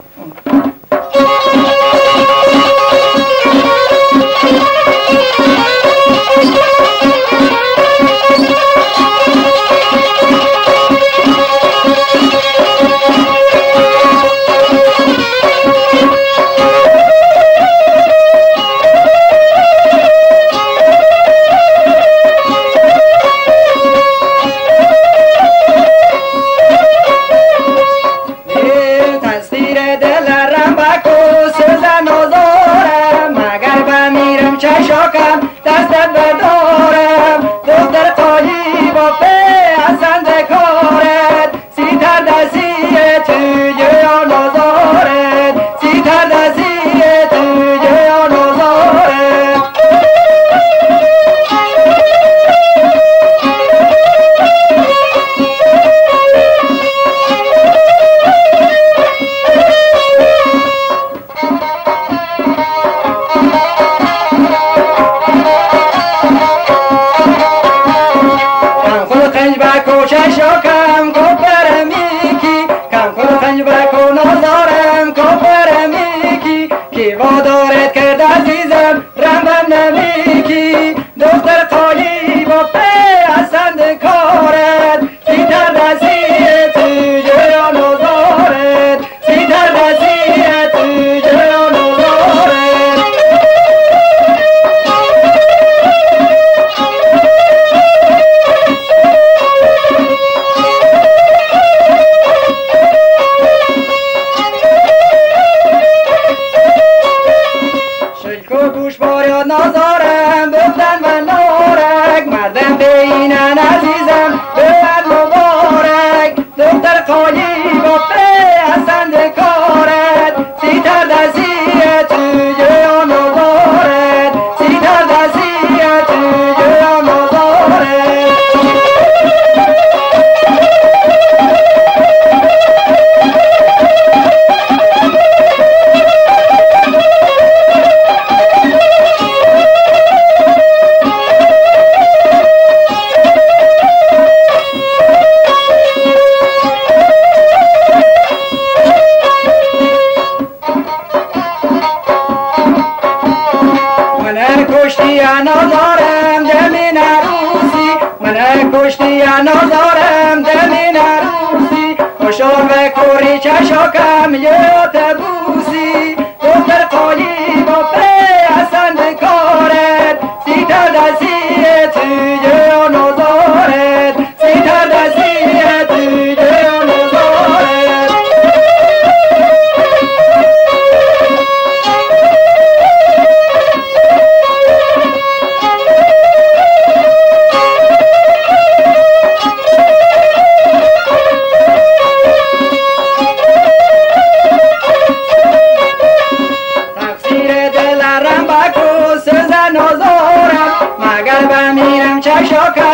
Mm. da da da Că dușmarea n-a من کشتی نازارم دمی نروسی من کشتی نازارم دمی نروسی خوشون و کوری چشاکم یه Ram Ram your Shokam